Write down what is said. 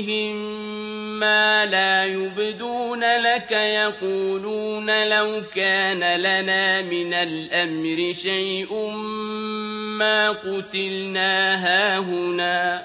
أنفسهم ما لا يبدون لك يقولون لو كان لنا من الأمر شيء ما قتلنا هاهنا